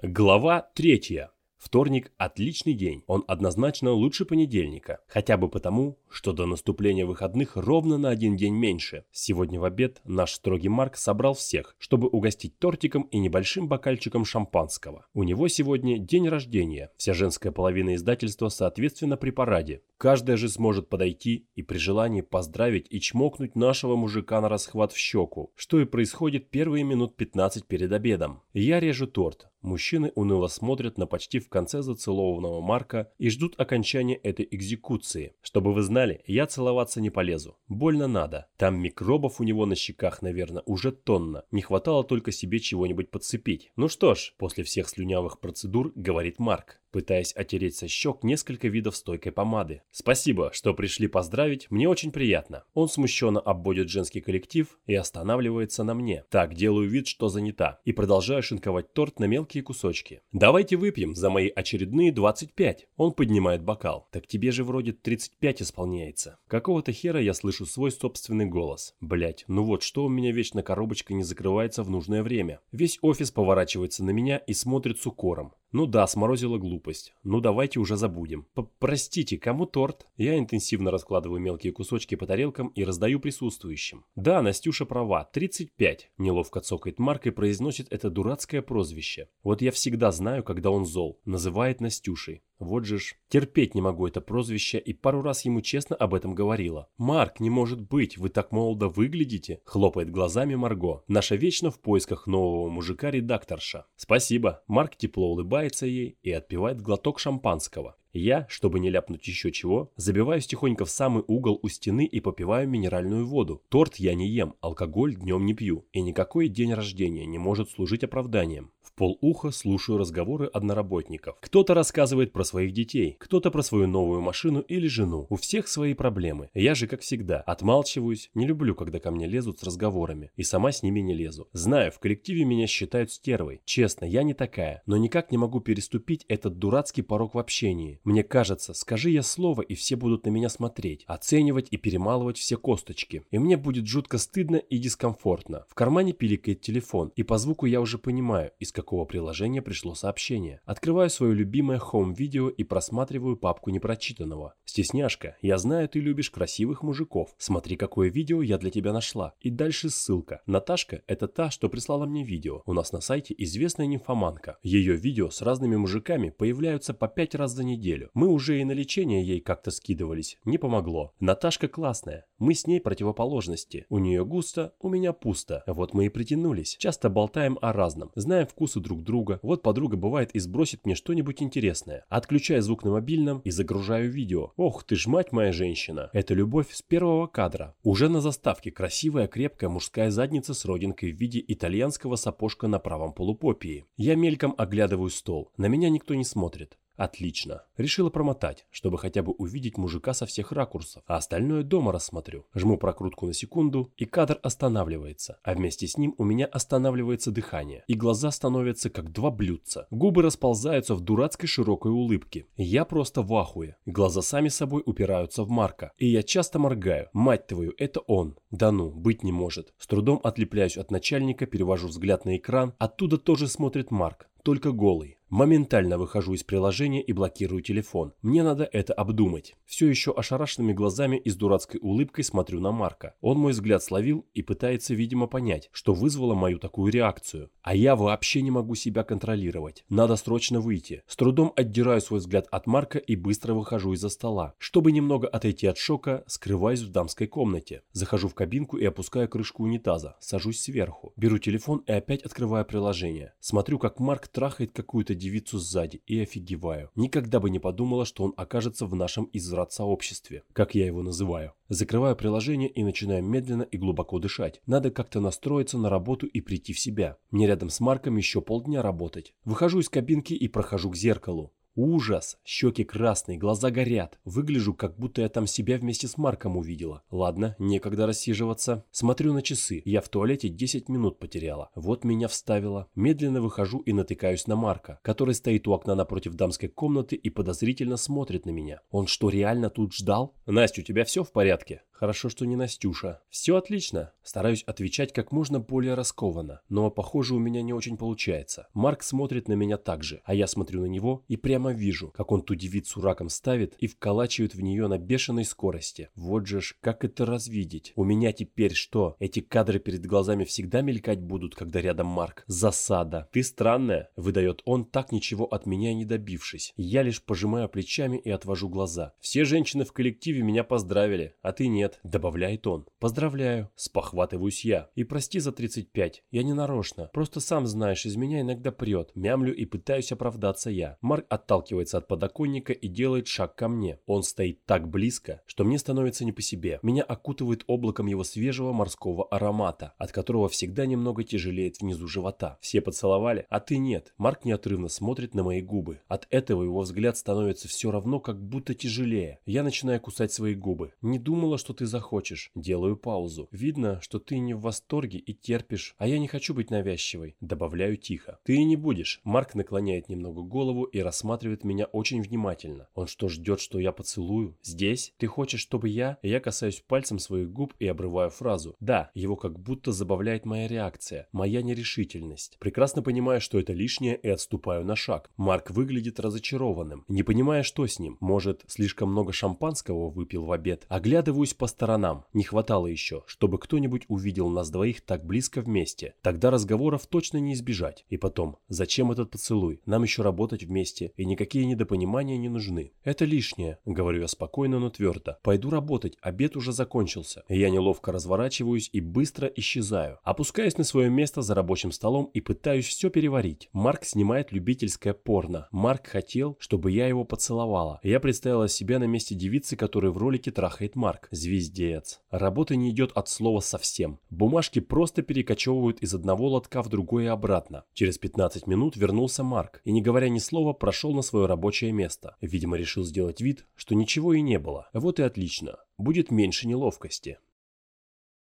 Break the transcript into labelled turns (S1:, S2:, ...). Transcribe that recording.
S1: Глава третья. Вторник – отличный день. Он однозначно лучше понедельника. Хотя бы потому, что до наступления выходных ровно на один день меньше. Сегодня в обед наш строгий Марк собрал всех, чтобы угостить тортиком и небольшим бокальчиком шампанского. У него сегодня день рождения. Вся женская половина издательства соответственно при параде. Каждая же сможет подойти и при желании поздравить и чмокнуть нашего мужика на расхват в щеку, что и происходит первые минут 15 перед обедом. Я режу торт. Мужчины уныло смотрят на почти в конце зацелованного Марка и ждут окончания этой экзекуции. Чтобы вы знали, я целоваться не полезу. Больно надо. Там микробов у него на щеках, наверное, уже тонна. Не хватало только себе чего-нибудь подцепить. Ну что ж, после всех слюнявых процедур, говорит Марк пытаясь отереть со щек несколько видов стойкой помады. «Спасибо, что пришли поздравить, мне очень приятно». Он смущенно обводит женский коллектив и останавливается на мне. Так, делаю вид, что занята, и продолжаю шинковать торт на мелкие кусочки. «Давайте выпьем за мои очередные 25». Он поднимает бокал. «Так тебе же вроде 35 исполняется». Какого-то хера я слышу свой собственный голос. Блять, ну вот что у меня вечно коробочка не закрывается в нужное время. Весь офис поворачивается на меня и смотрит с укором. Ну да, сморозила глупость. Ну давайте уже забудем. П Простите, кому торт? Я интенсивно раскладываю мелкие кусочки по тарелкам и раздаю присутствующим. Да, Настюша права, 35. Неловко цокает Марк и произносит это дурацкое прозвище. Вот я всегда знаю, когда он зол. Называет Настюшей. Вот же ж, терпеть не могу это прозвище и пару раз ему честно об этом говорила. «Марк, не может быть, вы так молодо выглядите!» Хлопает глазами Марго, наша вечно в поисках нового мужика редакторша. «Спасибо!» Марк тепло улыбается ей и отпивает глоток шампанского. Я, чтобы не ляпнуть еще чего, забиваюсь тихонько в самый угол у стены и попиваю минеральную воду. Торт я не ем, алкоголь днем не пью, и никакой день рождения не может служить оправданием. В полуха слушаю разговоры одноработников. Кто-то рассказывает про своих детей, кто-то про свою новую машину или жену. У всех свои проблемы. Я же, как всегда, отмалчиваюсь, не люблю, когда ко мне лезут с разговорами, и сама с ними не лезу. Знаю, в коллективе меня считают стервой. Честно, я не такая, но никак не могу переступить этот дурацкий порог в общении. Мне кажется, скажи я слово, и все будут на меня смотреть, оценивать и перемалывать все косточки. И мне будет жутко стыдно и дискомфортно. В кармане пиликает телефон, и по звуку я уже понимаю, из какого приложения пришло сообщение. Открываю свое любимое Home-видео и просматриваю папку непрочитанного. Стесняшка, я знаю, ты любишь красивых мужиков. Смотри, какое видео я для тебя нашла. И дальше ссылка. Наташка – это та, что прислала мне видео. У нас на сайте известная нимфоманка. Ее видео с разными мужиками появляются по 5 раз за неделю неделю. Мы уже и на лечение ей как-то скидывались. Не помогло. Наташка классная. Мы с ней противоположности. У нее густо, у меня пусто. Вот мы и притянулись. Часто болтаем о разном. Знаем вкусы друг друга. Вот подруга бывает и сбросит мне что-нибудь интересное. Отключаю звук на мобильном и загружаю видео. Ох ты ж мать моя женщина. Это любовь с первого кадра. Уже на заставке красивая крепкая мужская задница с родинкой в виде итальянского сапожка на правом полупопии. Я мельком оглядываю стол. На меня никто не смотрит. Отлично. Решила промотать, чтобы хотя бы увидеть мужика со всех ракурсов, а остальное дома рассмотрю. Жму прокрутку на секунду, и кадр останавливается, а вместе с ним у меня останавливается дыхание, и глаза становятся как два блюдца. Губы расползаются в дурацкой широкой улыбке. Я просто в ахуе. Глаза сами собой упираются в Марка, и я часто моргаю. Мать твою, это он. Да ну, быть не может. С трудом отлепляюсь от начальника, перевожу взгляд на экран, оттуда тоже смотрит Марк, только голый. Моментально выхожу из приложения и блокирую телефон. Мне надо это обдумать. Все еще ошарашенными глазами и с дурацкой улыбкой смотрю на Марка. Он мой взгляд словил и пытается, видимо, понять, что вызвало мою такую реакцию. А я вообще не могу себя контролировать. Надо срочно выйти. С трудом отдираю свой взгляд от Марка и быстро выхожу из-за стола. Чтобы немного отойти от шока, скрываюсь в дамской комнате. Захожу в кабинку и опускаю крышку унитаза. Сажусь сверху. Беру телефон и опять открываю приложение. Смотрю, как Марк трахает какую-то девицу сзади и офигеваю. Никогда бы не подумала, что он окажется в нашем изврат-сообществе, как я его называю. Закрываю приложение и начинаю медленно и глубоко дышать. Надо как-то настроиться на работу и прийти в себя. Мне рядом с Марком еще полдня работать. Выхожу из кабинки и прохожу к зеркалу. Ужас! Щеки красные, глаза горят. Выгляжу, как будто я там себя вместе с Марком увидела. Ладно, некогда рассиживаться. Смотрю на часы. Я в туалете 10 минут потеряла. Вот меня вставила. Медленно выхожу и натыкаюсь на Марка, который стоит у окна напротив дамской комнаты и подозрительно смотрит на меня. Он что, реально тут ждал? Настя, у тебя все в порядке? Хорошо, что не Настюша. Все отлично. Стараюсь отвечать как можно более раскованно, но, похоже, у меня не очень получается. Марк смотрит на меня так же, а я смотрю на него и прямо вижу, как он ту девицу раком ставит и вколачивает в нее на бешеной скорости. Вот же ж, как это развидеть? У меня теперь что? Эти кадры перед глазами всегда мелькать будут, когда рядом Марк. Засада. Ты странная, выдает он, так ничего от меня не добившись. Я лишь пожимаю плечами и отвожу глаза. Все женщины в коллективе меня поздравили, а ты нет, добавляет он. Поздравляю. Спохватываюсь я. И прости за 35. Я не нарочно. Просто сам знаешь, из меня иногда прет. Мямлю и пытаюсь оправдаться я. Марк отталкивается от подоконника и делает шаг ко мне. Он стоит так близко, что мне становится не по себе. Меня окутывает облаком его свежего морского аромата, от которого всегда немного тяжелеет внизу живота. Все поцеловали, а ты нет. Марк неотрывно смотрит на мои губы. От этого его взгляд становится все равно как будто тяжелее. Я начинаю кусать свои губы. Не думала, что ты захочешь. Делаю паузу. Видно, что ты не в восторге и терпишь, а я не хочу быть навязчивой. Добавляю тихо. Ты и не будешь. Марк наклоняет немного голову и рассматривает меня очень внимательно. Он что, ждет, что я поцелую? Здесь? Ты хочешь, чтобы я? Я касаюсь пальцем своих губ и обрываю фразу. Да, его как будто забавляет моя реакция, моя нерешительность. Прекрасно понимаю, что это лишнее и отступаю на шаг. Марк выглядит разочарованным, не понимая, что с ним. Может, слишком много шампанского выпил в обед. Оглядываюсь по сторонам. Не хватало еще, чтобы кто-нибудь увидел нас двоих так близко вместе. Тогда разговоров точно не избежать. И потом, зачем этот поцелуй? Нам еще работать вместе, и никакие недопонимания не нужны. Это лишнее, говорю я спокойно, но твердо. Пойду работать, обед уже закончился. Я неловко разворачиваюсь и быстро исчезаю. Опускаюсь на свое место за рабочим столом и пытаюсь все переварить. Марк снимает любительское порно. Марк хотел, чтобы я его поцеловала. Я представила себя на месте девицы, которая в ролике трахает Марк. Звездец. Работа не идет от слова совсем. Бумажки просто перекочевывают из одного лотка в другой и обратно. Через 15 минут вернулся Марк и, не говоря ни слова, прошел на свое рабочее место. Видимо, решил сделать вид, что ничего и не было. Вот и отлично. Будет меньше неловкости.